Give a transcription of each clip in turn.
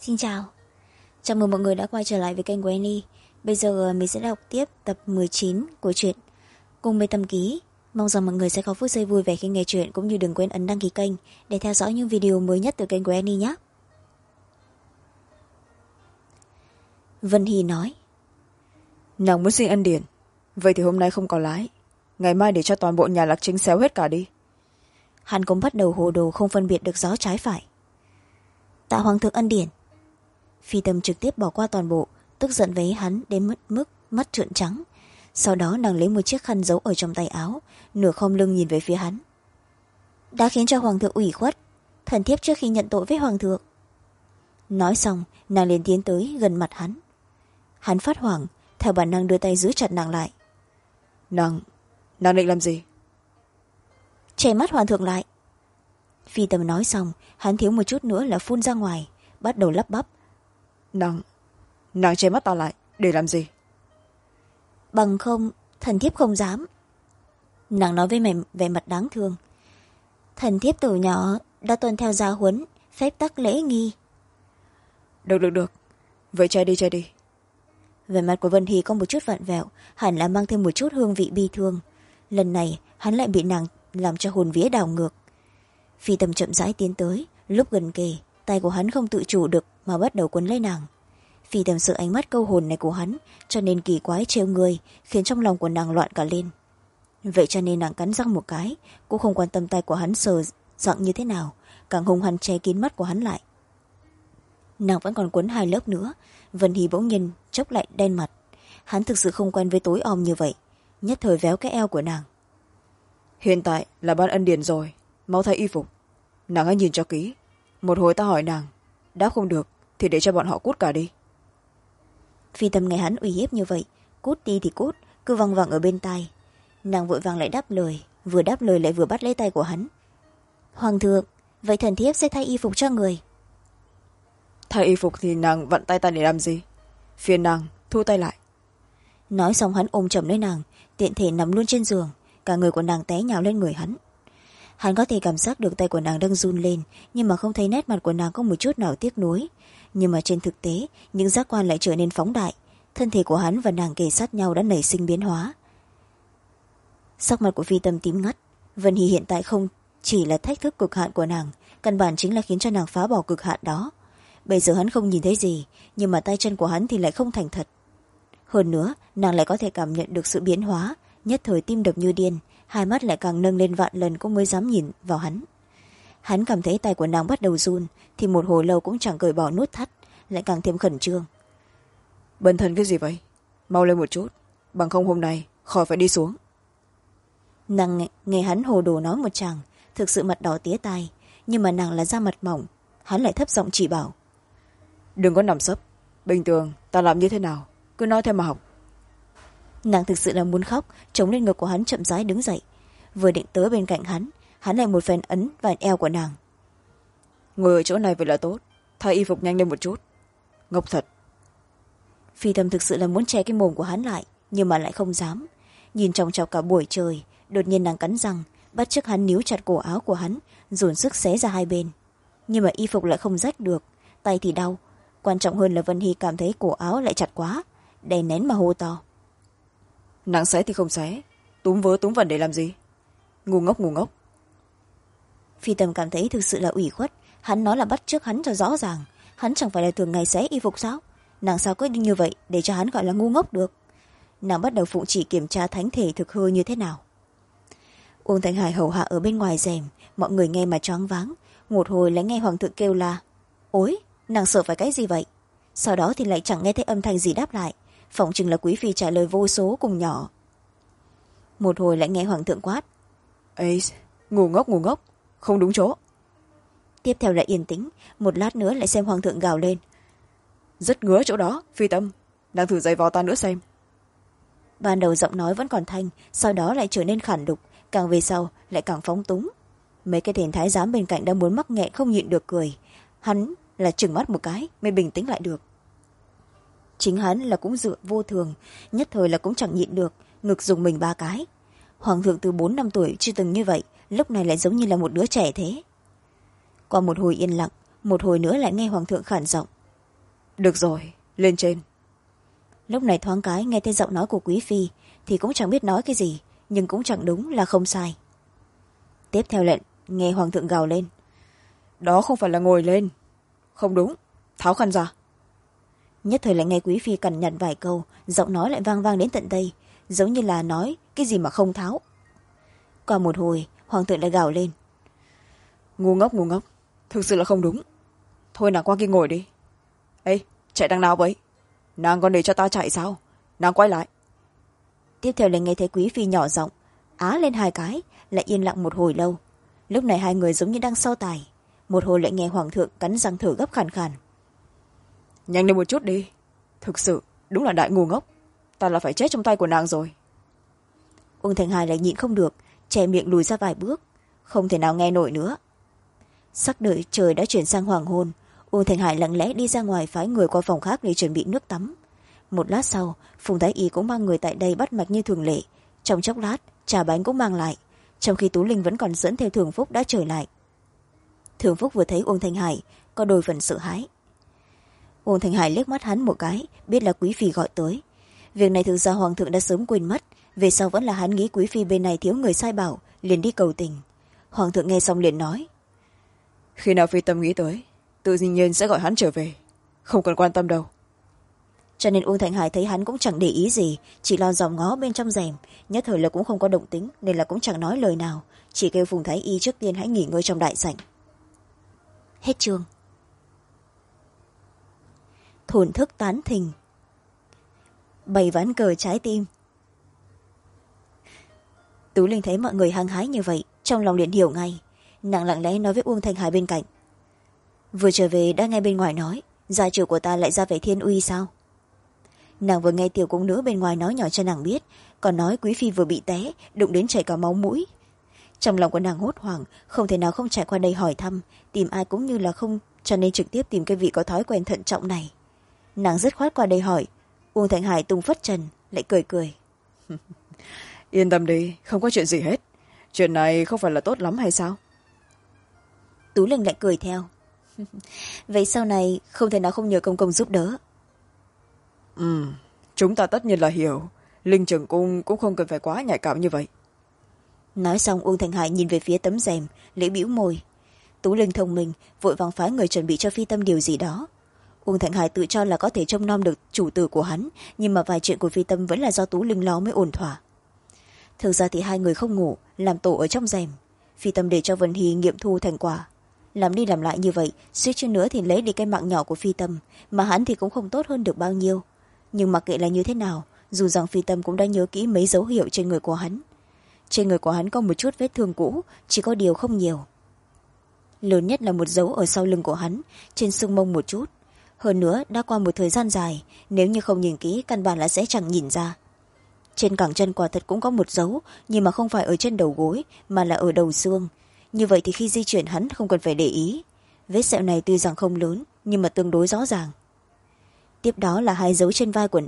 Xin chào. Chào mừng mọi người đã quay trở lại với kênh của Annie. Bây giờ mình sẽ đọc tiếp tập chín của truyện Cùng mê tâm ký. Mong rằng mọi người sẽ có phút giây vui vẻ khi nghe chuyện cũng như đừng quên ấn đăng ký kênh để theo dõi những video mới nhất từ kênh của Annie nhé. Vân Hy nói. Nàng muốn xin ân điển. Vậy thì hôm nay không có lái. Ngày mai để cho toàn bộ nhà lạc chính xéo hết cả đi. Hắn cũng bắt đầu hồ đồ không phân biệt được gió trái phải. Tạ Hoàng thượng ân điển phi tâm trực tiếp bỏ qua toàn bộ tức giận với hắn đến mất mức mắt trợn trắng. Sau đó nàng lấy một chiếc khăn giấu ở trong tay áo nửa không lưng nhìn về phía hắn. Đã khiến cho hoàng thượng ủy khuất thần thiếp trước khi nhận tội với hoàng thượng. Nói xong nàng liền tiến tới gần mặt hắn. Hắn phát hoảng theo bản năng đưa tay giữ chặt nàng lại. Nàng nàng định làm gì? Che mắt hoàng thượng lại. Phi tâm nói xong hắn thiếu một chút nữa là phun ra ngoài bắt đầu lắp bắp nàng nàng che mắt ta lại để làm gì? Bằng không thần thiếp không dám. Nàng nói với mẹ về mặt đáng thương. Thần thiếp từ nhỏ đã tuân theo gia huấn phép tắc lễ nghi. Được được được. Vậy che đi che đi. Về mặt của vân hy có một chút vặn vẹo hẳn là mang thêm một chút hương vị bi thương. Lần này hắn lại bị nàng làm cho hồn vía đảo ngược. Phi tầm chậm rãi tiến tới lúc gần kề tay của hắn không tự chủ được mà bắt đầu quấn lấy nàng. Vì tầm sự ánh mắt câu hồn này của hắn, cho nên kỳ quái trêu người, khiến trong lòng của nàng loạn cả lên. Vậy cho nên nàng cắn răng một cái, cũng không quan tâm tay của hắn sờ dặn như thế nào, càng hung hăng che kín mắt của hắn lại. Nàng vẫn còn quấn hai lớp nữa, vân hy bỗng nhiên chốc lại đen mặt. Hắn thực sự không quen với tối om như vậy, nhất thời véo cái eo của nàng. Hiện tại là ban ân điển rồi, mau thay y phục. Nàng hãy nhìn cho kỹ. Một hồi ta hỏi nàng, đã không được thì để cho bọn họ cút cả đi. Phi tâm nghe hắn uy hiếp như vậy cút đi thì cút cứ văng vẳng ở bên tai. Nàng vội vàng lại đáp lời vừa đáp lời lại vừa bắt lấy tay của hắn. Hoàng thượng vậy thần thiếp sẽ thay y phục cho người. Thay y phục thì nàng vặn tay ta để làm gì? Phiền nàng thu tay lại. Nói xong hắn ôm chầm lấy nàng tiện thể nằm luôn trên giường cả người của nàng té nhào lên người hắn. Hắn có thể cảm giác được tay của nàng đang run lên nhưng mà không thấy nét mặt của nàng có một chút nào tiếc nuối nhưng mà trên thực tế, những giác quan lại trở nên phóng đại. Thân thể của hắn và nàng kề sát nhau đã nảy sinh biến hóa. Sắc mặt của phi tâm tím ngắt. Vân hy hiện tại không chỉ là thách thức cực hạn của nàng, căn bản chính là khiến cho nàng phá bỏ cực hạn đó. Bây giờ hắn không nhìn thấy gì, nhưng mà tay chân của hắn thì lại không thành thật. Hơn nữa, nàng lại có thể cảm nhận được sự biến hóa, nhất thời tim đập như điên, hai mắt lại càng nâng lên vạn lần cũng mới dám nhìn vào hắn hắn cảm thấy tay của nàng bắt đầu run thì một hồi lâu cũng chẳng cởi bỏ nút thắt lại càng thêm khẩn trương. Bần thần cái gì vậy? Mau lên một chút bằng không hôm nay khỏi phải đi xuống. Nàng nghe, nghe hắn hồ đồ nói một chàng thực sự mặt đỏ tía tai nhưng mà nàng là da mặt mỏng hắn lại thấp giọng chỉ bảo. Đừng có nằm sấp bình thường ta làm như thế nào cứ nói theo mà học. Nàng thực sự là muốn khóc chống lên ngực của hắn chậm rãi đứng dậy vừa định tới bên cạnh hắn hắn lại một phen ấn và eo của nàng. Ngồi ở chỗ này vậy là tốt. Thay y phục nhanh lên một chút. Ngốc thật. Phi thầm thực sự là muốn che cái mồm của hắn lại, nhưng mà lại không dám. Nhìn chòng chọc cả buổi trời, đột nhiên nàng cắn răng, bắt chước hắn níu chặt cổ áo của hắn, dồn sức xé ra hai bên. Nhưng mà y phục lại không rách được, tay thì đau. Quan trọng hơn là vân hy cảm thấy cổ áo lại chặt quá, đè nén mà hô to. Nặng xé thì không xé, túm vớ túm vần để làm gì? Ngu ngốc ngu ngốc phi tầm cảm thấy thực sự là ủy khuất. Hắn nói là bắt trước hắn cho rõ ràng. Hắn chẳng phải là thường ngày xé y phục sao? Nàng sao quyết định như vậy để cho hắn gọi là ngu ngốc được? Nàng bắt đầu phụ chỉ kiểm tra thánh thể thực hư như thế nào. Uông Thanh hải hầu hạ ở bên ngoài rèm. Mọi người nghe mà choáng váng. Một hồi lại nghe hoàng thượng kêu là ối nàng sợ phải cái gì vậy? Sau đó thì lại chẳng nghe thấy âm thanh gì đáp lại. Phỏng chừng là quý phi trả lời vô số cùng nhỏ. Một hồi lại nghe hoàng thượng quát ấy ngu ngốc ngu ngốc không đúng chỗ. Tiếp theo là yên tĩnh một lát nữa lại xem hoàng thượng gào lên. Rất ngứa chỗ đó phi tâm. Đang thử giày vò ta nữa xem. Ban đầu giọng nói vẫn còn thanh sau đó lại trở nên khản đục. Càng về sau lại càng phóng túng. Mấy cái thền thái giám bên cạnh đang muốn mắc nghẹn không nhịn được cười. Hắn là chừng mắt một cái mới bình tĩnh lại được. Chính hắn là cũng dựa vô thường nhất thời là cũng chẳng nhịn được ngực dùng mình ba cái. Hoàng thượng từ bốn năm tuổi chưa từng như vậy lúc này lại giống như là một đứa trẻ thế. Qua một hồi yên lặng một hồi nữa lại nghe hoàng thượng khản giọng. Được rồi lên trên. Lúc này thoáng cái nghe thấy giọng nói của quý phi thì cũng chẳng biết nói cái gì nhưng cũng chẳng đúng là không sai. Tiếp theo lệnh nghe hoàng thượng gào lên. Đó không phải là ngồi lên. Không đúng tháo khăn ra. Nhất thời lại nghe quý phi cằn nhằn vài câu giọng nói lại vang vang đến tận đây giống như là nói cái gì mà không tháo. Qua một hồi hoàng thượng lại gào lên. Ngu ngốc ngu ngốc. Thực sự là không đúng. Thôi nàng qua kia ngồi đi. Ê chạy đằng nào vậy? Nàng còn để cho ta chạy sao? Nàng quay lại. Tiếp theo lại nghe thấy quý phi nhỏ giọng á lên hai cái lại yên lặng một hồi lâu. Lúc này hai người giống như đang so tài. Một hồi lại nghe hoàng thượng cắn răng thở gấp khàn khàn. Nhanh lên một chút đi. Thực sự đúng là đại ngu ngốc. Ta là phải chết trong tay của nàng rồi. Uông thành hải lại nhịn không được che miệng lùi ra vài bước, không thể nào nghe nổi nữa. Sắc đợi trời đã chuyển sang hoàng hôn uông thành hải lặng lẽ đi ra ngoài phái người qua phòng khác để chuẩn bị nước tắm. Một lát sau, phùng thái y cũng mang người tại đây bắt mạch như thường lệ. Trong chốc lát, trà bánh cũng mang lại, trong khi tú linh vẫn còn dẫn theo thường phúc đã trở lại. Thường phúc vừa thấy uông thanh hải, có đôi phần sợ hãi. Uông thanh hải liếc mắt hắn một cái, biết là quý phi gọi tới. Việc này thực ra hoàng thượng đã sớm quên mất về sau vẫn là hắn nghĩ quý phi bên này thiếu người sai bảo liền đi cầu tình. Hoàng thượng nghe xong liền nói. Khi nào phi tâm nghĩ tới tự nhiên sẽ gọi hắn trở về không cần quan tâm đâu. Cho nên uông thành hải thấy hắn cũng chẳng để ý gì chỉ lo dòm ngó bên trong rèm nhất thời là cũng không có động tính nên là cũng chẳng nói lời nào chỉ kêu phùng thái y trước tiên hãy nghỉ ngơi trong đại sảnh. Hết chương. Thổn thức tán thình. Bày ván cờ trái tim tú linh thấy mọi người hăng hái như vậy, trong lòng liền hiểu ngay. Nàng lặng lẽ nói với uông thanh hải bên cạnh. Vừa trở về, đã nghe bên ngoài nói, gia chủ của ta lại ra về thiên uy sao? Nàng vừa nghe tiểu cung nữ bên ngoài nói nhỏ cho nàng biết, còn nói quý phi vừa bị té, đụng đến chảy cả máu mũi. Trong lòng của nàng hốt hoảng, không thể nào không chạy qua đây hỏi thăm, tìm ai cũng như là không, cho nên trực tiếp tìm cái vị có thói quen thận trọng này. Nàng dứt khoát qua đây hỏi, uông Thanh hải tung phất trần, lại cười cười. yên tâm đi không có chuyện gì hết. Chuyện này không phải là tốt lắm hay sao? Tú linh lại cười theo. Vậy sau này không thể nào không nhờ công công giúp đỡ. Ừ chúng ta tất nhiên là hiểu. Linh trưởng cung cũng không cần phải quá nhạy cảm như vậy. Nói xong uông thành hải nhìn về phía tấm rèm lễ bĩu môi. Tú linh thông minh vội vàng phái người chuẩn bị cho phi tâm điều gì đó. Uông thành hải tự cho là có thể trông nom được chủ tử của hắn nhưng mà vài chuyện của phi tâm vẫn là do tú linh lo mới ổn thỏa thực ra thì hai người không ngủ, làm tổ ở trong rèm. Phi tâm để cho vân hy nghiệm thu thành quả. Làm đi làm lại như vậy, suýt chút nữa thì lấy đi cái mạng nhỏ của phi tâm, mà hắn thì cũng không tốt hơn được bao nhiêu. Nhưng mặc kệ là như thế nào, dù rằng phi tâm cũng đã nhớ kỹ mấy dấu hiệu trên người của hắn. Trên người của hắn có một chút vết thương cũ, chỉ có điều không nhiều. Lớn nhất là một dấu ở sau lưng của hắn, trên sưng mông một chút. Hơn nữa, đã qua một thời gian dài, nếu như không nhìn kỹ, căn bản là sẽ chẳng nhìn ra trên cẳng chân quả thật cũng có một dấu nhưng mà không phải ở trên đầu gối mà là ở đầu xương. Như vậy thì khi di chuyển hắn không cần phải để ý. Vết sẹo này tuy rằng không lớn nhưng mà tương đối rõ ràng. Tiếp đó là hai dấu trên vai của,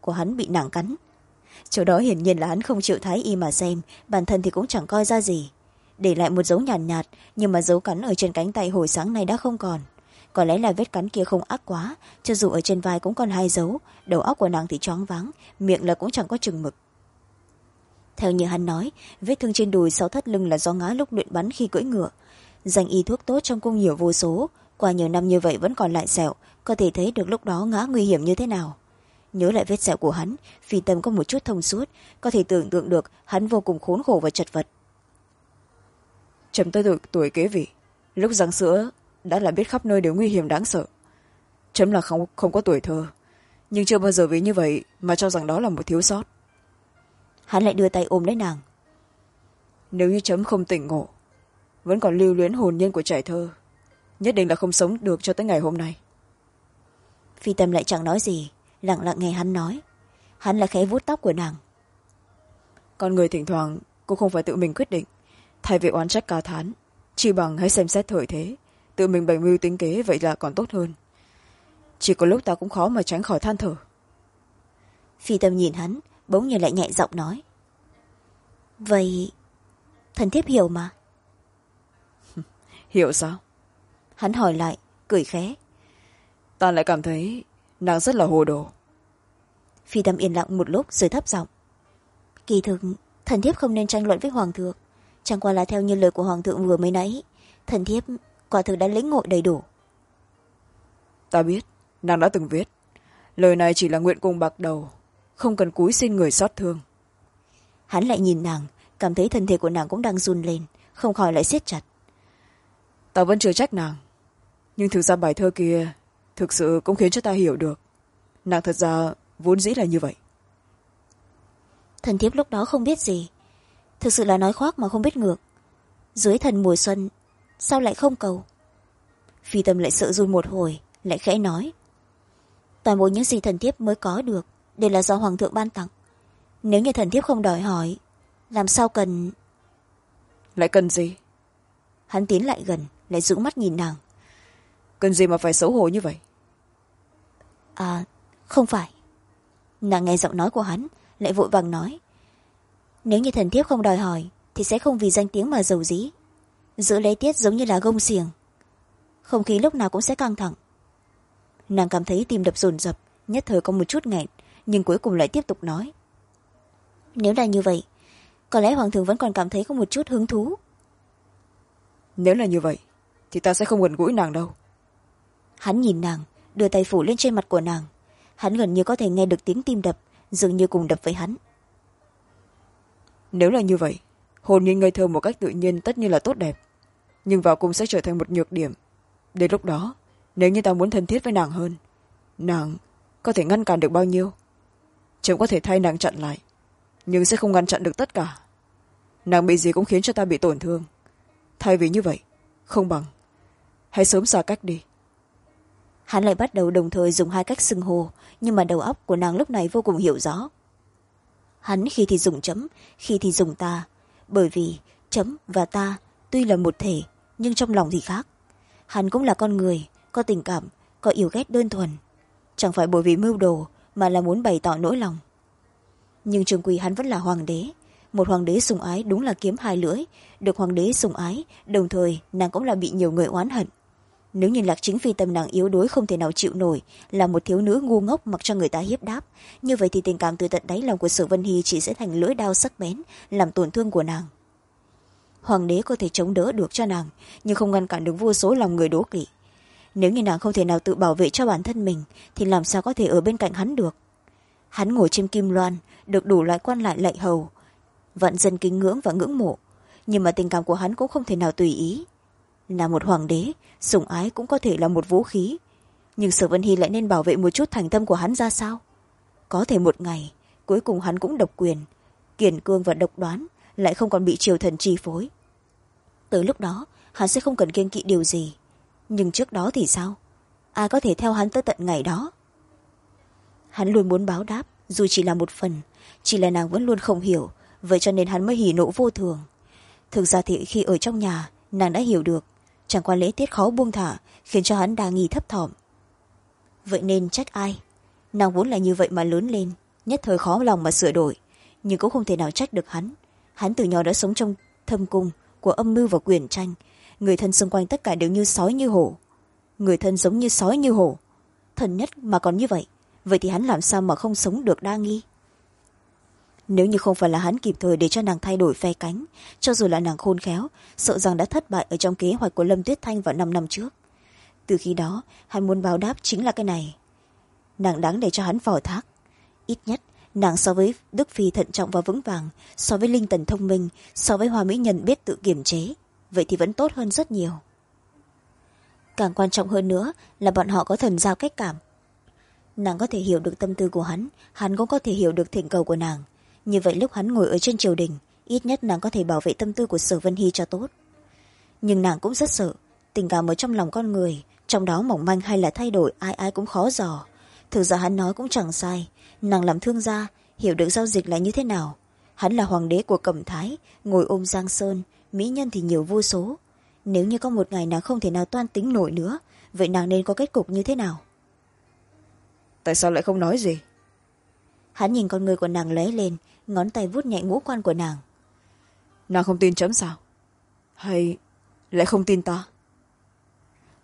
của hắn bị nàng cắn. Chỗ đó hiển nhiên là hắn không chịu thái y mà xem bản thân thì cũng chẳng coi ra gì. Để lại một dấu nhàn nhạt, nhạt nhưng mà dấu cắn ở trên cánh tay hồi sáng nay đã không còn có lẽ là vết cắn kia không ác quá, cho dù ở trên vai cũng còn hai dấu, đầu óc của nàng thì choáng váng, miệng là cũng chẳng có chừng mực. Theo như hắn nói, vết thương trên đùi sau thắt lưng là do ngã lúc luyện bắn khi cưỡi ngựa. Danh y thuốc tốt trong cung nhiều vô số, qua nhiều năm như vậy vẫn còn lại sẹo, có thể thấy được lúc đó ngã nguy hiểm như thế nào. Nhớ lại vết sẹo của hắn, phi tâm có một chút thông suốt, có thể tưởng tượng được hắn vô cùng khốn khổ và chật vật. Chấm tới được tuổi kế vị. Lúc răng sữa đã là biết khắp nơi đều nguy hiểm đáng sợ. Chấm là không, không có tuổi thơ nhưng chưa bao giờ vì như vậy mà cho rằng đó là một thiếu sót. Hắn lại đưa tay ôm lấy nàng. Nếu như chấm không tỉnh ngộ vẫn còn lưu luyến hồn nhiên của trẻ thơ nhất định là không sống được cho tới ngày hôm nay. Phi tâm lại chẳng nói gì lặng lặng nghe hắn nói. Hắn là khẽ vuốt tóc của nàng. Con người thỉnh thoảng cũng không phải tự mình quyết định thay vì oán trách ca thán chỉ bằng hãy xem xét thời thế tự mình bày mưu tính kế vậy là còn tốt hơn. Chỉ có lúc ta cũng khó mà tránh khỏi than thở. Phi tâm nhìn hắn bỗng nhiên lại nhẹ giọng nói. Vậy thần thiếp hiểu mà. Hiểu sao? Hắn hỏi lại cười khẽ. Ta lại cảm thấy nàng rất là hồ đồ. Phi tâm yên lặng một lúc rồi thấp giọng. Kỳ thực thần thiếp không nên tranh luận với hoàng thượng. Chẳng qua là theo như lời của hoàng thượng vừa mới nãy thần thiếp quả thực đã lĩnh ngộ đầy đủ. Ta biết nàng đã từng viết. Lời này chỉ là nguyện cung bạc đầu không cần cúi xin người xót thương. Hắn lại nhìn nàng cảm thấy thân thể của nàng cũng đang run lên không khỏi lại siết chặt. Ta vẫn chưa trách nàng nhưng thực ra bài thơ kia thực sự cũng khiến cho ta hiểu được. Nàng thật ra vốn dĩ là như vậy. Thần thiếp lúc đó không biết gì thực sự là nói khoác mà không biết ngược. Dưới thần mùa xuân sao lại không cầu? Phi tâm lại sợ run một hồi lại khẽ nói. Toàn bộ những gì thần thiếp mới có được đều là do hoàng thượng ban tặng. Nếu như thần thiếp không đòi hỏi làm sao cần? Lại cần gì? Hắn tiến lại gần lại giữ mắt nhìn nàng. Cần gì mà phải xấu hổ như vậy? À không phải. Nàng nghe giọng nói của hắn lại vội vàng nói. Nếu như thần thiếp không đòi hỏi thì sẽ không vì danh tiếng mà giàu dí giữ lấy tiết giống như là gông xiềng. Không khí lúc nào cũng sẽ căng thẳng. Nàng cảm thấy tim đập dồn dập nhất thời có một chút nghẹn nhưng cuối cùng lại tiếp tục nói. Nếu là như vậy có lẽ hoàng thượng vẫn còn cảm thấy có một chút hứng thú. Nếu là như vậy thì ta sẽ không gần gũi nàng đâu. Hắn nhìn nàng đưa tay phủ lên trên mặt của nàng. Hắn gần như có thể nghe được tiếng tim đập dường như cùng đập với hắn. Nếu là như vậy hồn nhiên ngây thơ một cách tự nhiên tất nhiên là tốt đẹp nhưng vào cung sẽ trở thành một nhược điểm. Đến lúc đó, nếu như ta muốn thân thiết với nàng hơn, nàng có thể ngăn cản được bao nhiêu? Chấm có thể thay nàng chặn lại, nhưng sẽ không ngăn chặn được tất cả. Nàng bị gì cũng khiến cho ta bị tổn thương. Thay vì như vậy, không bằng, hãy sớm xa cách đi. Hắn lại bắt đầu đồng thời dùng hai cách xưng hô, nhưng mà đầu óc của nàng lúc này vô cùng hiểu rõ. Hắn khi thì dùng chấm, khi thì dùng ta, bởi vì chấm và ta tuy là một thể nhưng trong lòng thì khác. Hắn cũng là con người, có tình cảm, có yêu ghét đơn thuần. Chẳng phải bởi vì mưu đồ mà là muốn bày tỏ nỗi lòng. Nhưng trường quỳ hắn vẫn là hoàng đế. Một hoàng đế sùng ái đúng là kiếm hai lưỡi. Được hoàng đế sùng ái, đồng thời nàng cũng là bị nhiều người oán hận. Nếu như lạc chính phi tâm nàng yếu đuối không thể nào chịu nổi, là một thiếu nữ ngu ngốc mặc cho người ta hiếp đáp. Như vậy thì tình cảm từ tận đáy lòng của sở vân hy chỉ sẽ thành lưỡi đao sắc bén, làm tổn thương của nàng hoàng đế có thể chống đỡ được cho nàng, nhưng không ngăn cản được vô số lòng người đố kỵ. Nếu như nàng không thể nào tự bảo vệ cho bản thân mình, thì làm sao có thể ở bên cạnh hắn được? Hắn ngồi trên kim loan, được đủ loại quan lại lạy hầu, vạn dân kính ngưỡng và ngưỡng mộ, nhưng mà tình cảm của hắn cũng không thể nào tùy ý. Là một hoàng đế, sủng ái cũng có thể là một vũ khí, nhưng sở vân hy lại nên bảo vệ một chút thành tâm của hắn ra sao? Có thể một ngày, cuối cùng hắn cũng độc quyền, kiền cương và độc đoán lại không còn bị triều thần chi phối. Tới lúc đó, hắn sẽ không cần kiên kỵ điều gì. Nhưng trước đó thì sao? Ai có thể theo hắn tới tận ngày đó? Hắn luôn muốn báo đáp, dù chỉ là một phần, chỉ là nàng vẫn luôn không hiểu, vậy cho nên hắn mới hỉ nộ vô thường. Thực ra thì khi ở trong nhà, nàng đã hiểu được, chẳng qua lễ tiết khó buông thả, khiến cho hắn đa nghi thấp thỏm. Vậy nên trách ai? Nàng vốn là như vậy mà lớn lên, nhất thời khó lòng mà sửa đổi, nhưng cũng không thể nào trách được hắn hắn từ nhỏ đã sống trong thâm cung của âm mưu và quyền tranh. Người thân xung quanh tất cả đều như sói như hổ. Người thân giống như sói như hổ. Thần nhất mà còn như vậy vậy thì hắn làm sao mà không sống được đa nghi? Nếu như không phải là hắn kịp thời để cho nàng thay đổi phe cánh, cho dù là nàng khôn khéo, sợ rằng đã thất bại ở trong kế hoạch của lâm tuyết thanh vào năm năm trước. Từ khi đó, hắn muốn báo đáp chính là cái này. Nàng đáng để cho hắn phò thác. Ít nhất nàng so với đức phi thận trọng và vững vàng, so với linh tần thông minh, so với hoa mỹ nhân biết tự kiềm chế, vậy thì vẫn tốt hơn rất nhiều. Càng quan trọng hơn nữa là bọn họ có thần giao cách cảm. Nàng có thể hiểu được tâm tư của hắn hắn cũng có thể hiểu được thỉnh cầu của nàng. Như vậy lúc hắn ngồi ở trên triều đình, ít nhất nàng có thể bảo vệ tâm tư của sở vân hy cho tốt. Nhưng nàng cũng rất sợ, tình cảm ở trong lòng con người, trong đó mỏng manh hay là thay đổi, ai ai cũng khó dò. Thực ra hắn nói cũng chẳng sai nàng làm thương gia hiểu được giao dịch là như thế nào. Hắn là hoàng đế của cẩm thái ngồi ôm giang sơn mỹ nhân thì nhiều vô số. Nếu như có một ngày nàng không thể nào toan tính nổi nữa vậy nàng nên có kết cục như thế nào? Tại sao lại không nói gì? Hắn nhìn con người của nàng lóe lên ngón tay vuốt nhẹ ngũ quan của nàng. Nàng không tin chấm sao? Hay lại không tin ta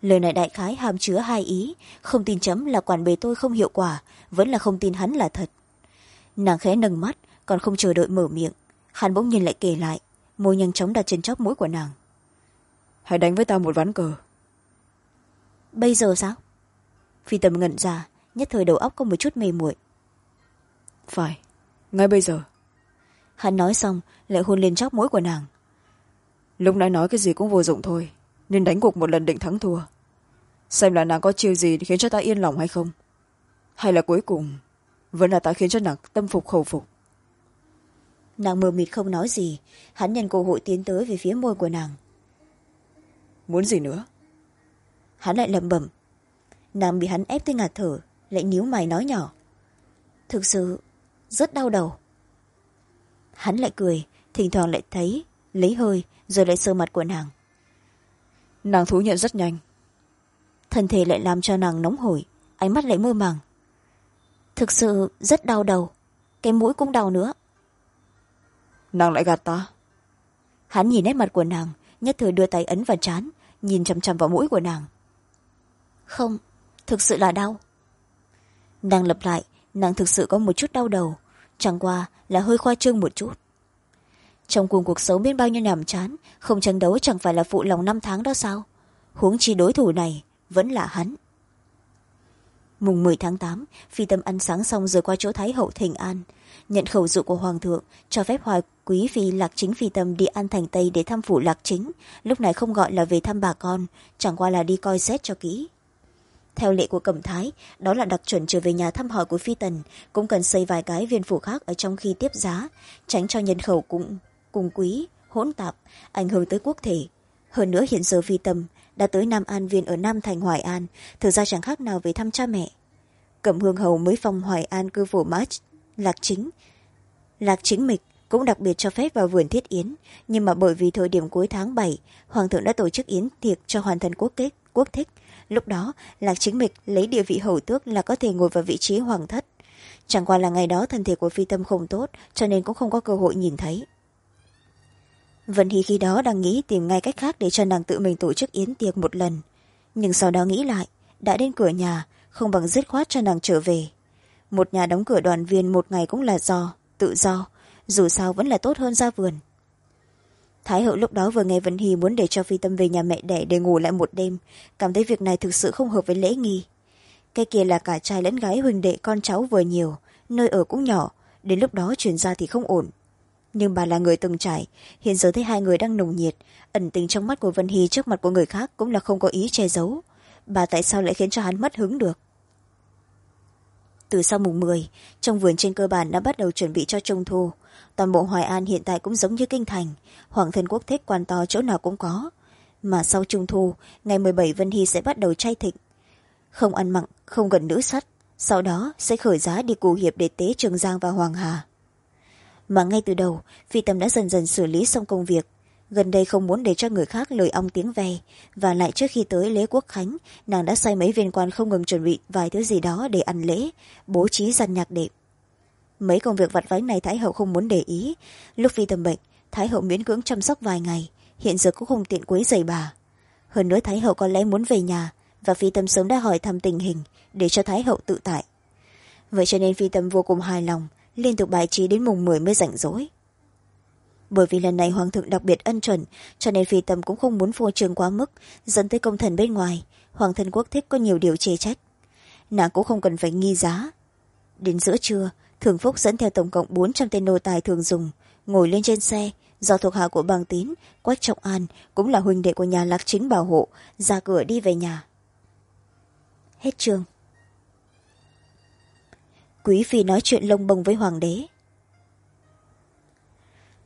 lời này đại khái hàm chứa hai ý. Không tin chấm là quản bề tôi không hiệu quả vẫn là không tin hắn là thật. Nàng khẽ nâng mắt còn không chờ đợi mở miệng. Hắn bỗng nhiên lại kể lại môi nhanh chóng đặt trên chóp mũi của nàng. Hãy đánh với ta một ván cờ. Bây giờ sao? Phi tầm ngẩn ra nhất thời đầu óc có một chút mê muội. Phải ngay bây giờ. Hắn nói xong lại hôn lên chóp mũi của nàng. Lúc nãy nói cái gì cũng vô dụng thôi nên đánh cuộc một lần định thắng thua xem là nàng có chiêu gì khiến cho ta yên lòng hay không. Hay là cuối cùng vẫn là ta khiến cho nàng tâm phục khẩu phục. Nàng mờ mịt không nói gì hắn nhân cơ hội tiến tới về phía môi của nàng. Muốn gì nữa? Hắn lại lẩm bẩm. Nàng bị hắn ép tới ngạt thở lại níu mày nói nhỏ. Thực sự rất đau đầu. Hắn lại cười thỉnh thoảng lại thấy lấy hơi rồi lại sơ mặt của nàng. Nàng thú nhận rất nhanh thân thể lại làm cho nàng nóng hổi ánh mắt lại mơ màng. Thực sự rất đau đầu cái mũi cũng đau nữa. Nàng lại gạt ta? Hắn nhìn nét mặt của nàng nhất thời đưa tay ấn vào trán nhìn chằm chằm vào mũi của nàng. Không thực sự là đau. Nàng lặp lại nàng thực sự có một chút đau đầu chẳng qua là hơi khoa trương một chút. Trong cùng cuộc sống biết bao nhiêu nhàm chán không tranh đấu chẳng phải là phụ lòng năm tháng đó sao? Huống chi đối thủ này vẫn là hắn. Mùng mười tháng tám, phi tâm ăn sáng xong rồi qua chỗ thái hậu Thịnh an, nhận khẩu dụ của hoàng thượng, cho phép hoài quý phi, lạc chính phi tâm đi an thành tây để thăm phủ lạc chính. Lúc này không gọi là về thăm bà con, chẳng qua là đi coi xét cho kỹ. Theo lệ của cẩm thái, đó là đặc chuẩn trở về nhà thăm hỏi của phi tần, cũng cần xây vài cái viên phủ khác ở trong khi tiếp giá, tránh cho nhân khẩu cũng, cùng quý, hỗn tạp, ảnh hưởng tới quốc thể. Hơn nữa hiện giờ phi tâm đã tới nam an viên ở nam thành hoài an thực ra chẳng khác nào về thăm cha mẹ. Cẩm hương hầu mới phong hoài an cư phủ mã lạc chính. Lạc chính mịch cũng đặc biệt cho phép vào vườn thiết yến, nhưng mà bởi vì thời điểm cuối tháng bảy, hoàng thượng đã tổ chức yến tiệc cho hoàn thần quốc kết, quốc thích. Lúc đó, lạc chính mịch lấy địa vị hầu tước là có thể ngồi vào vị trí hoàng thất. Chẳng qua là ngày đó thân thể của phi tâm không tốt, cho nên cũng không có cơ hội nhìn thấy vân hy khi đó đang nghĩ tìm ngay cách khác để cho nàng tự mình tổ chức yến tiệc một lần. Nhưng sau đó nghĩ lại, đã đến cửa nhà, không bằng dứt khoát cho nàng trở về. Một nhà đóng cửa đoàn viên một ngày cũng là do, tự do, dù sao vẫn là tốt hơn ra vườn. Thái hậu lúc đó vừa nghe vân hy muốn để cho phi tâm về nhà mẹ đẻ để ngủ lại một đêm, cảm thấy việc này thực sự không hợp với lễ nghi. Cái kia là cả trai lẫn gái huỳnh đệ con cháu vừa nhiều, nơi ở cũng nhỏ, đến lúc đó chuyển ra thì không ổn nhưng bà là người từng trải. Hiện giờ thấy hai người đang nồng nhiệt. Ẩn tình trong mắt của vân hy trước mặt của người khác cũng là không có ý che giấu. Bà tại sao lại khiến cho hắn mất hứng được? Từ sau mùng mười, trong vườn trên cơ bản đã bắt đầu chuẩn bị cho trung thu. Toàn bộ hoài an hiện tại cũng giống như kinh thành. Hoàng thân quốc thích quan to chỗ nào cũng có. Mà sau trung thu, ngày mười bảy vân hy sẽ bắt đầu chay thịnh. Không ăn mặn, không gần nữ sắt. Sau đó sẽ khởi giá đi cù hiệp để tế trường giang và hoàng hà mà ngay từ đầu, phi tâm đã dần dần xử lý xong công việc. Gần đây không muốn để cho người khác lời ong tiếng ve. Và lại trước khi tới lễ quốc khánh, nàng đã sai mấy viên quan không ngừng chuẩn bị vài thứ gì đó để ăn lễ, bố trí dàn nhạc đệm. Mấy công việc vặt vánh này thái hậu không muốn để ý. Lúc phi tâm bệnh, thái hậu miễn cưỡng chăm sóc vài ngày, hiện giờ cũng không tiện quấy dày bà. Hơn nữa thái hậu có lẽ muốn về nhà, và phi tâm sớm đã hỏi thăm tình hình, để cho thái hậu tự tại. Vậy cho nên phi tâm vô cùng hài lòng liên tục bài trí đến mùng mười mới rảnh rỗi. Bởi vì lần này hoàng thượng đặc biệt ân chuẩn, cho nên phi tâm cũng không muốn phô trương quá mức, dẫn tới công thần bên ngoài. Hoàng thân quốc thích có nhiều điều chê trách. Nàng cũng không cần phải nghi giá. Đến giữa trưa, thường phúc dẫn theo tổng cộng bốn trăm tên nô tài thường dùng, ngồi lên trên xe. Do thuộc hạ của bàng tín, quách trọng an, cũng là huynh đệ của nhà lạc chính bảo hộ, ra cửa đi về nhà. Hết chương quý phi nói chuyện lông bông với hoàng đế.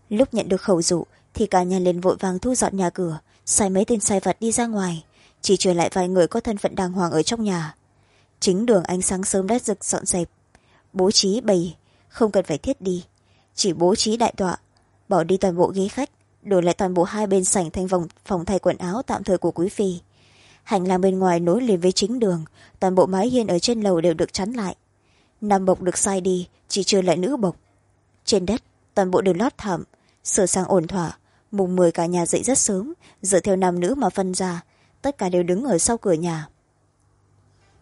Lúc nhận được khẩu dụ, thì cả nhà liền vội vàng thu dọn nhà cửa, sai mấy tên sai vật đi ra ngoài, chỉ trở lại vài người có thân phận đàng hoàng ở trong nhà. Chính đường ánh sáng sớm đã rực dọn dẹp bố trí bày không cần phải thiết đi, chỉ bố trí đại tọa, bỏ đi toàn bộ ghế khách, đổi lại toàn bộ hai bên sảnh thành vòng, phòng thay quần áo tạm thời của quý phi. Hành lang bên ngoài nối liền với chính đường, toàn bộ mái hiên ở trên lầu đều được chắn lại nam bộc được sai đi, chỉ trừ lại nữ bộc trên đất, toàn bộ đều lót thảm, sửa sang ổn thỏa. Mùng mười cả nhà dậy rất sớm, dựa theo nam nữ mà phân ra, tất cả đều đứng ở sau cửa nhà.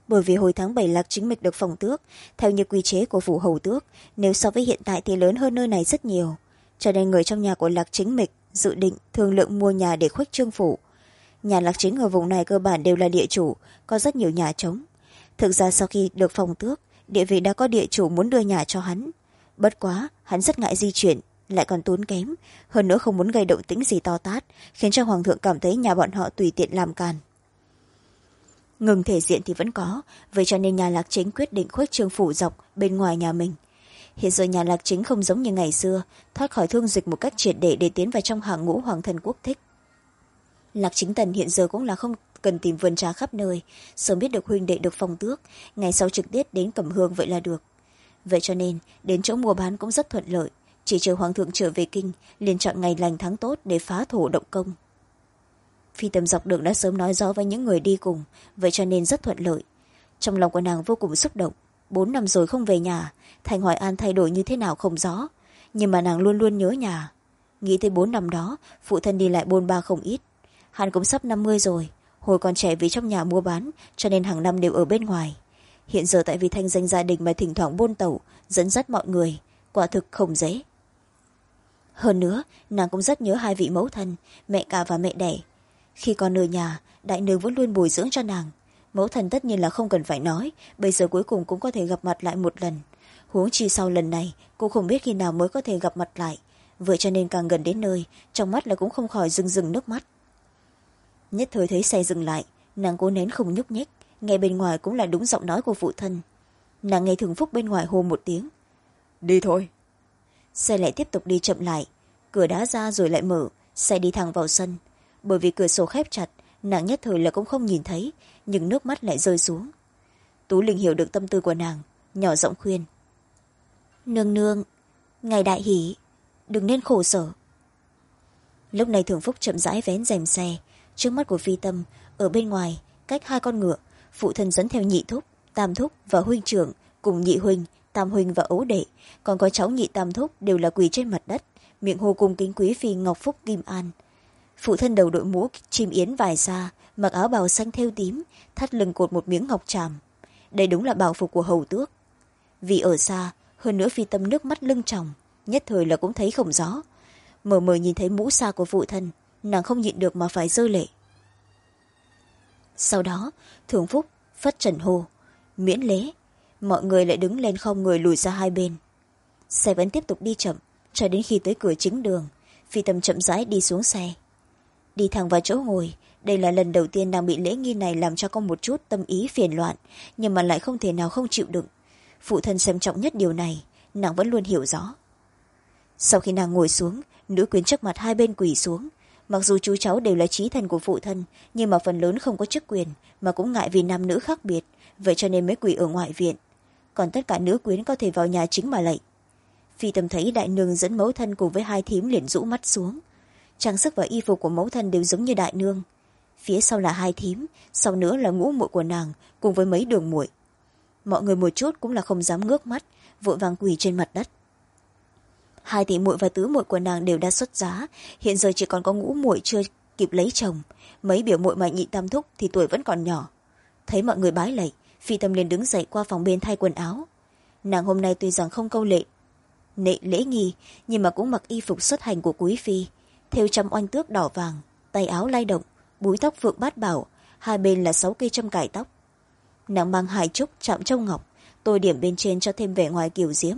Bởi vì hồi tháng bảy lạc chính mịch được phòng tước, theo như quy chế của phủ hầu tước, nếu so với hiện tại thì lớn hơn nơi này rất nhiều. Cho nên người trong nhà của lạc chính mịch dự định thương lượng mua nhà để khuếch trương phủ. Nhà lạc chính ở vùng này cơ bản đều là địa chủ, có rất nhiều nhà trống. Thực ra sau khi được phòng tước địa vị đã có địa chủ muốn đưa nhà cho hắn. Bất quá, hắn rất ngại di chuyển, lại còn tốn kém. Hơn nữa không muốn gây động tĩnh gì to tát, khiến cho hoàng thượng cảm thấy nhà bọn họ tùy tiện làm càn. Ngừng thể diện thì vẫn có, vậy cho nên nhà lạc chính quyết định khuếch trương phủ dọc bên ngoài nhà mình. Hiện giờ nhà lạc chính không giống như ngày xưa, thoát khỏi thương dịch một cách triệt để để tiến vào trong hàng ngũ hoàng thân quốc thích. Lạc chính tần hiện giờ cũng là không cần tìm vườn trà khắp nơi, sớm biết được huynh đệ được phong tước, ngày sau trực tiếp đến cẩm hương vậy là được. Vậy cho nên, đến chỗ mua bán cũng rất thuận lợi, chỉ chờ hoàng thượng trở về kinh, liền chọn ngày lành tháng tốt để phá thổ động công. Phi tầm dọc đường đã sớm nói rõ với những người đi cùng, vậy cho nên rất thuận lợi. Trong lòng của nàng vô cùng xúc động, bốn năm rồi không về nhà, thành hoài an thay đổi như thế nào không rõ, nhưng mà nàng luôn luôn nhớ nhà. Nghĩ tới bốn năm đó, phụ thân đi lại bôn ba không ít, hắn cũng sắp năm mươi rồi hồi còn trẻ vì trong nhà mua bán, cho nên hàng năm đều ở bên ngoài. Hiện giờ tại vì thanh danh gia đình mà thỉnh thoảng buôn tẩu, dẫn dắt mọi người, quả thực không dễ. Hơn nữa, nàng cũng rất nhớ hai vị mẫu thân, mẹ cả và mẹ đẻ. Khi còn ở nhà, đại nương vẫn luôn bồi dưỡng cho nàng. Mẫu thân tất nhiên là không cần phải nói, bây giờ cuối cùng cũng có thể gặp mặt lại một lần. Huống chi sau lần này, cô không biết khi nào mới có thể gặp mặt lại. Vậy cho nên càng gần đến nơi, trong mắt là cũng không khỏi rừng rừng nước mắt nhất thời thấy xe dừng lại nàng cố nén không nhúc nhích nghe bên ngoài cũng là đúng giọng nói của phụ thân. Nàng nghe thường phúc bên ngoài hô một tiếng. Đi thôi. Xe lại tiếp tục đi chậm lại cửa đá ra rồi lại mở xe đi thẳng vào sân. Bởi vì cửa sổ khép chặt nàng nhất thời là cũng không nhìn thấy nhưng nước mắt lại rơi xuống. Tú linh hiểu được tâm tư của nàng nhỏ giọng khuyên. Nương nương ngày đại hỷ đừng nên khổ sở. Lúc này thường phúc chậm rãi vén rèm xe trước mắt của phi tâm, ở bên ngoài, cách hai con ngựa, phụ thân dẫn theo nhị thúc, tam thúc và huynh trưởng cùng nhị huynh, tam huynh và ấu đệ. Còn có cháu nhị tam thúc đều là quỳ trên mặt đất, miệng hô cung kính quý phi ngọc phúc kim an. Phụ thân đầu đội mũ chim yến vài xa, mặc áo bào xanh thêu tím, thắt lưng cột một miếng ngọc tràm. Đây đúng là bảo phục của hầu tước. Vì ở xa, hơn nữa phi tâm nước mắt lưng tròng, nhất thời là cũng thấy không rõ. Mờ mờ nhìn thấy mũ xa của phụ thân nàng không nhịn được mà phải rơi lệ. Sau đó thường phúc phất trần hồ, miễn lễ mọi người lại đứng lên không người lùi ra hai bên. Xe vẫn tiếp tục đi chậm cho đến khi tới cửa chính đường phi tâm chậm rãi đi xuống xe. Đi thẳng vào chỗ ngồi đây là lần đầu tiên nàng bị lễ nghi này làm cho con một chút tâm ý phiền loạn nhưng mà lại không thể nào không chịu đựng. Phụ thân xem trọng nhất điều này nàng vẫn luôn hiểu rõ. Sau khi nàng ngồi xuống nữ quyến trước mặt hai bên quỳ xuống mặc dù chú cháu đều là trí thần của phụ thân, nhưng mà phần lớn không có chức quyền, mà cũng ngại vì nam nữ khác biệt, vậy cho nên mới quỳ ở ngoại viện. Còn tất cả nữ quyến có thể vào nhà chính mà lạy. Phi tâm thấy đại nương dẫn mẫu thân cùng với hai thím liền rũ mắt xuống. Trang sức và y phục của mẫu thân đều giống như đại nương. Phía sau là hai thím, sau nữa là ngũ muội của nàng, cùng với mấy đường muội. Mọi người một chút cũng là không dám ngước mắt, vội vàng quỳ trên mặt đất hai tỷ muội và tứ muội của nàng đều đã xuất giá. Hiện giờ chỉ còn có ngũ muội chưa kịp lấy chồng. Mấy biểu muội mà nhị tam thúc thì tuổi vẫn còn nhỏ. Thấy mọi người bái lạy, phi tâm liền đứng dậy qua phòng bên thay quần áo. Nàng hôm nay tuy rằng không câu lệ, nệ lễ nghi, nhưng mà cũng mặc y phục xuất hành của quý phi. Theo trăm oanh tước đỏ vàng, tay áo lay động, búi tóc phượng bát bảo, hai bên là sáu cây châm cải tóc. Nàng mang hai trúc, chạm châu ngọc tôi điểm bên trên cho thêm vẻ ngoài kiểu diễm,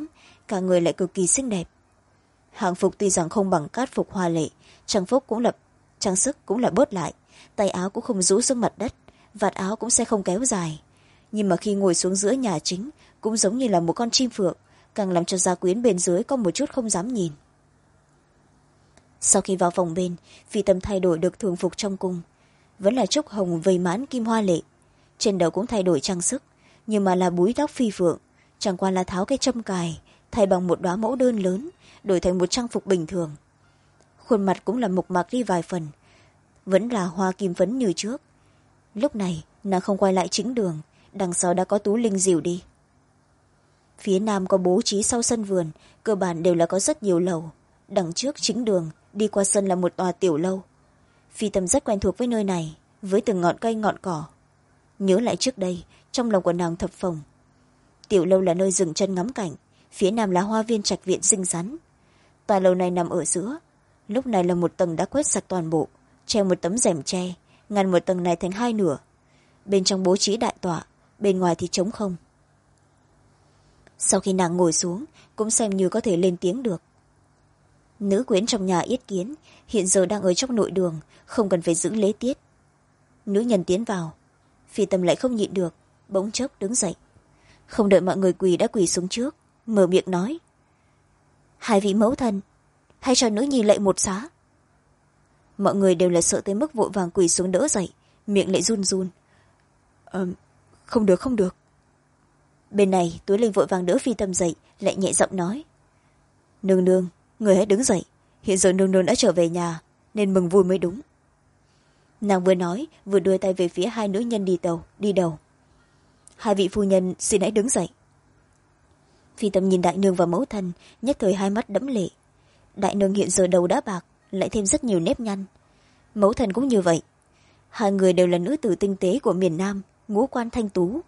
cả người lại cực kỳ xinh đẹp hàng phục tuy rằng không bằng cát phục hoa lệ, trang phúc cũng là trang sức cũng là bớt lại, tay áo cũng không rũ xuống mặt đất, vạt áo cũng sẽ không kéo dài. Nhưng mà khi ngồi xuống giữa nhà chính, cũng giống như là một con chim phượng, càng làm cho gia quyến bên dưới có một chút không dám nhìn. Sau khi vào phòng bên, phi tâm thay đổi được thường phục trong cung. Vẫn là trúc hồng vây mãn kim hoa lệ. Trên đầu cũng thay đổi trang sức, nhưng mà là búi tóc phi phượng, chẳng qua là tháo cái châm cài, thay bằng một đoá mẫu đơn lớn đổi thành một trang phục bình thường. Khuôn mặt cũng là mộc mạc đi vài phần, vẫn là hoa kim phấn như trước. Lúc này, nàng không quay lại chính đường, đằng sau đã có tú linh dìu đi. Phía nam có bố trí sau sân vườn, cơ bản đều là có rất nhiều lầu. Đằng trước chính đường, đi qua sân là một tòa tiểu lâu. Phi tâm rất quen thuộc với nơi này, với từng ngọn cây ngọn cỏ. Nhớ lại trước đây, trong lòng của nàng thập phồng. Tiểu lâu là nơi dừng chân ngắm cảnh, phía nam là hoa viên trạch viện xinh xắn tòa lâu này nằm ở giữa. Lúc này là một tầng đã quét sạch toàn bộ treo một tấm rèm tre, ngăn một tầng này thành hai nửa. Bên trong bố trí đại tọa, bên ngoài thì trống không. Sau khi nàng ngồi xuống, cũng xem như có thể lên tiếng được. Nữ quyến trong nhà yết kiến, hiện giờ đang ở trong nội đường, không cần phải giữ lễ tiết. Nữ nhân tiến vào, phi tâm lại không nhịn được, bỗng chốc đứng dậy. Không đợi mọi người quỳ đã quỳ xuống trước, mở miệng nói hai vị mẫu thân hay cho nữ nhi lệ một xá mọi người đều là sợ tới mức vội vàng quỳ xuống đỡ dậy miệng lại run run. Ờ, không được không được. Bên này túi linh vội vàng đỡ phi tâm dậy lại nhẹ giọng nói. Nương nương người hãy đứng dậy hiện giờ nương nương đã trở về nhà nên mừng vui mới đúng. Nàng vừa nói vừa đưa tay về phía hai nữ nhân đi tàu đi đầu. Hai vị phu nhân xin hãy đứng dậy phi tâm nhìn đại nương và mẫu thân, nhất thời hai mắt đẫm lệ. Đại nương hiện giờ đầu đã bạc, lại thêm rất nhiều nếp nhăn. Mẫu thân cũng như vậy. Hai người đều là nữ tử tinh tế của miền nam, ngũ quan thanh tú.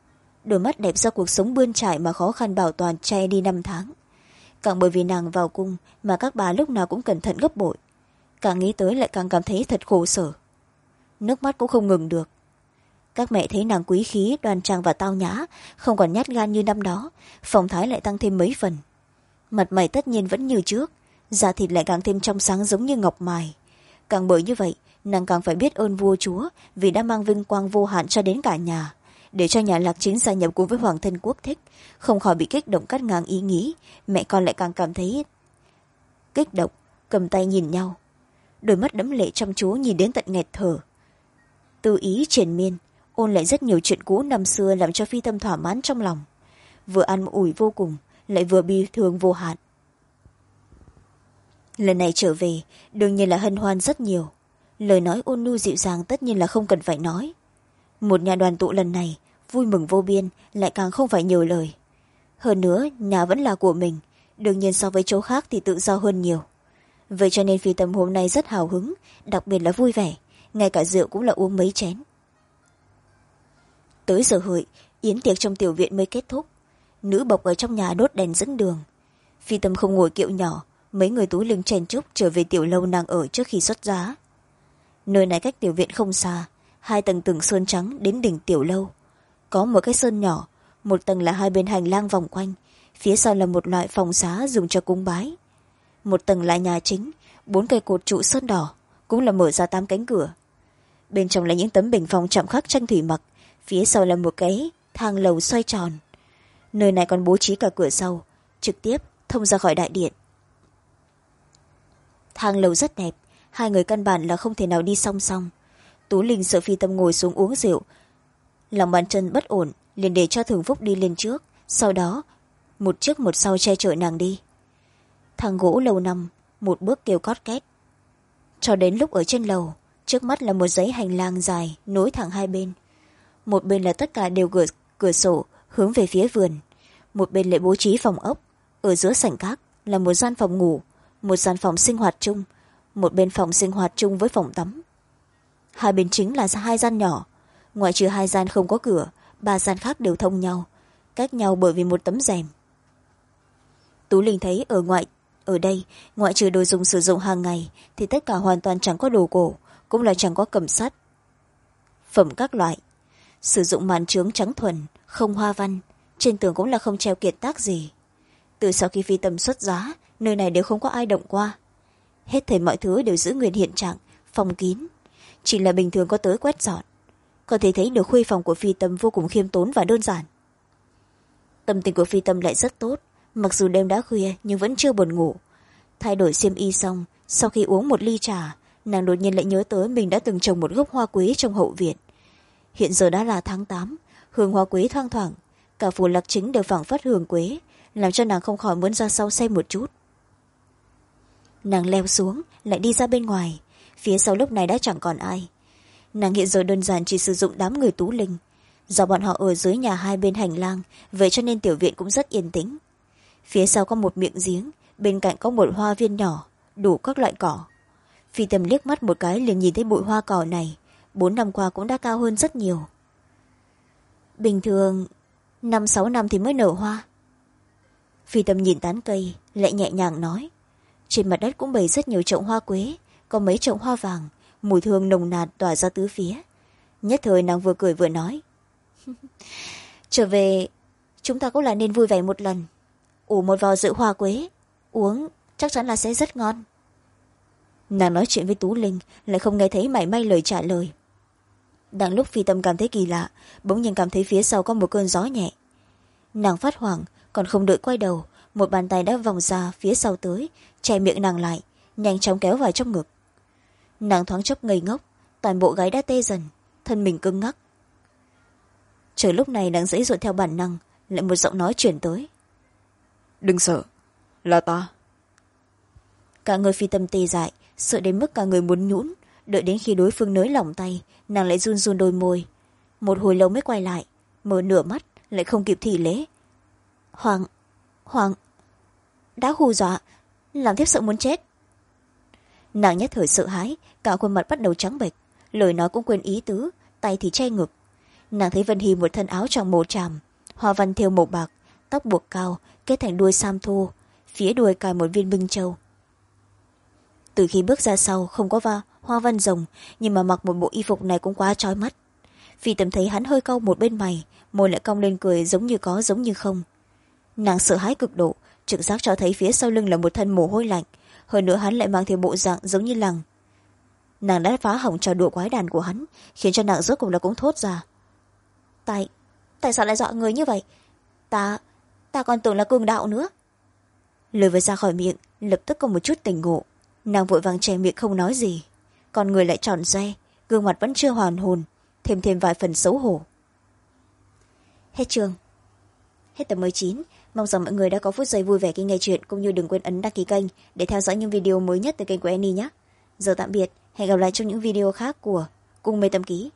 Đôi mắt đẹp do cuộc sống bươn trải mà khó khăn bảo toàn che đi năm tháng. Càng bởi vì nàng vào cung mà các bà lúc nào cũng cẩn thận gấp bội. Càng nghĩ tới lại càng cảm thấy thật khổ sở. Nước mắt cũng không ngừng được các mẹ thấy nàng quý khí, đoan trang và tao nhã, không còn nhát gan như năm đó, phong thái lại tăng thêm mấy phần. Mặt mày tất nhiên vẫn như trước, da thịt lại càng thêm trong sáng giống như ngọc mài. Càng bởi như vậy, nàng càng phải biết ơn vua chúa vì đã mang vinh quang vô hạn cho đến cả nhà. Để cho nhà lạc chính gia nhập cùng với hoàng thân quốc thích, không khỏi bị kích động cắt ngang ý nghĩ, mẹ con lại càng cảm thấy kích động, cầm tay nhìn nhau. Đôi mắt đẫm lệ chăm chú nhìn đến tận nghẹt thở. Tư ý triền miên ôn lại rất nhiều chuyện cũ năm xưa làm cho phi tâm thỏa mãn trong lòng. Vừa ăn ủi vô cùng, lại vừa bi thương vô hạn. Lần này trở về, đương nhiên là hân hoan rất nhiều. Lời nói ôn nu dịu dàng tất nhiên là không cần phải nói. Một nhà đoàn tụ lần này, vui mừng vô biên, lại càng không phải nhiều lời. Hơn nữa, nhà vẫn là của mình, đương nhiên so với chỗ khác thì tự do hơn nhiều. Vậy cho nên phi tâm hôm nay rất hào hứng, đặc biệt là vui vẻ, ngay cả rượu cũng là uống mấy chén tới giờ hợi, yến tiệc trong tiểu viện mới kết thúc. Nữ bộc ở trong nhà đốt đèn dẫn đường. Phi tâm không ngồi kiệu nhỏ, mấy người túi lưng chen trúc trở về tiểu lâu nàng ở trước khi xuất giá. Nơi này cách tiểu viện không xa, hai tầng tường sơn trắng đến đỉnh tiểu lâu. Có một cái sơn nhỏ, một tầng là hai bên hành lang vòng quanh, phía sau là một loại phòng xá dùng cho cúng bái. Một tầng là nhà chính, bốn cây cột trụ sơn đỏ, cũng là mở ra tám cánh cửa. Bên trong là những tấm bình phòng chạm khắc tranh thủy mặc phía sau là một cái thang lầu xoay tròn. Nơi này còn bố trí cả cửa sau, trực tiếp thông ra khỏi đại điện. Thang lầu rất đẹp, hai người căn bản là không thể nào đi song song. Tú linh sợ phi tâm ngồi xuống uống rượu. Lòng bàn chân bất ổn, liền để cho thường phúc đi lên trước, sau đó, một trước một sau che chở nàng đi. Thang gỗ lâu năm, một bước kêu cót két. Cho đến lúc ở trên lầu, trước mắt là một giấy hành lang dài nối thẳng hai bên một bên là tất cả đều cửa, cửa sổ hướng về phía vườn. Một bên lại bố trí phòng ốc. Ở giữa sảnh các là một gian phòng ngủ một gian phòng sinh hoạt chung một bên phòng sinh hoạt chung với phòng tắm. Hai bên chính là hai gian nhỏ. Ngoại trừ hai gian không có cửa ba gian khác đều thông nhau cách nhau bởi vì một tấm rèm. Tú linh thấy ở ngoại ở đây ngoại trừ đồ dùng sử dụng hàng ngày thì tất cả hoàn toàn chẳng có đồ cổ cũng là chẳng có cầm sắt. Phẩm các loại sử dụng màn trướng trắng thuần, không hoa văn, trên tường cũng là không treo kiệt tác gì. Từ sau khi phi tâm xuất giá, nơi này đều không có ai động qua. Hết thảy mọi thứ đều giữ nguyên hiện trạng phòng kín. Chỉ là bình thường có tới quét dọn. Có thể thấy được khuê phòng của phi tâm vô cùng khiêm tốn và đơn giản. Tâm tình của phi tâm lại rất tốt, mặc dù đêm đã khuya nhưng vẫn chưa buồn ngủ. Thay đổi xiêm y xong, sau khi uống một ly trà, nàng đột nhiên lại nhớ tới mình đã từng trồng một gốc hoa quế trong hậu viện hiện giờ đã là tháng tám, hương hoa quế thoang thoảng, cả phủ lạc chính đều phảng phất hương quế, làm cho nàng không khỏi muốn ra sau xem một chút. Nàng leo xuống, lại đi ra bên ngoài, phía sau lúc này đã chẳng còn ai. Nàng hiện giờ đơn giản chỉ sử dụng đám người tú linh. Do bọn họ ở dưới nhà hai bên hành lang, vậy cho nên tiểu viện cũng rất yên tĩnh. Phía sau có một miệng giếng, bên cạnh có một hoa viên nhỏ, đủ các loại cỏ. Phi tầm liếc mắt một cái liền nhìn thấy bụi hoa cỏ này bốn năm qua cũng đã cao hơn rất nhiều. Bình thường, năm sáu năm thì mới nở hoa. Phi tâm nhìn tán cây, lại nhẹ nhàng nói, trên mặt đất cũng bày rất nhiều chậu hoa quế, có mấy chậu hoa vàng, mùi hương nồng nạt tỏa ra tứ phía. Nhất thời nàng vừa cười vừa nói, trở về, chúng ta cũng là nên vui vẻ một lần. Ủ một vò rượu hoa quế, uống, chắc chắn là sẽ rất ngon. Nàng nói chuyện với tú linh, lại không nghe thấy mảy may lời trả lời đang lúc phi tâm cảm thấy kỳ lạ bỗng nhiên cảm thấy phía sau có một cơn gió nhẹ. Nàng phát hoảng còn không đợi quay đầu một bàn tay đã vòng ra phía sau tới che miệng nàng lại nhanh chóng kéo vào trong ngực. Nàng thoáng chốc ngây ngốc toàn bộ gái đã tê dần thân mình cứng ngắc. Chờ lúc này nàng dãy dội theo bản năng lại một giọng nói chuyển tới. Đừng sợ là ta. Cả người phi tâm tê dại sợ đến mức cả người muốn nhũn đợi đến khi đối phương nới lỏng tay nàng lại run run đôi môi. Một hồi lâu mới quay lại, mở nửa mắt, lại không kịp thì lễ. Hoàng hoàng, đã hù dọa, làm thiếp sợ muốn chết. Nàng nhất thời sợ hãi, cả khuôn mặt bắt đầu trắng bệch, lời nói cũng quên ý tứ, tay thì che ngực. Nàng thấy vân hy một thân áo tròn màu tràm, hoa văn thêu màu bạc, tóc buộc cao, kết thành đuôi sam thô phía đuôi cài một viên minh châu từ khi bước ra sau, không có va hoa văn rồng, nhưng mà mặc một bộ y phục này cũng quá trói mắt. Phi tầm thấy hắn hơi cau một bên mày, môi lại cong lên cười giống như có giống như không. Nàng sợ hãi cực độ, trực giác cho thấy phía sau lưng là một thân mồ hôi lạnh, hơn nữa hắn lại mang theo bộ dạng giống như lằng. Nàng đã phá hỏng trò đùa quái đàn của hắn, khiến cho nàng rốt cuộc là cũng thốt ra. Tại tại sao lại dọa người như vậy? Ta ta còn tưởng là cường đạo nữa. Lời vừa ra khỏi miệng, lập tức có một chút tỉnh ngộ. Nàng vội vàng che miệng không nói gì còn người lại tròn xoe gương mặt vẫn chưa hoàn hồn, thêm thêm vài phần xấu hổ. Hết chương. Hết tập mới chín. Mong rằng mọi người đã có phút giây vui vẻ khi nghe chuyện cũng như đừng quên ấn đăng ký kênh để theo dõi những video mới nhất từ kênh của annie nhé. Giờ tạm biệt, hẹn gặp lại trong những video khác của cung mê tâm ký.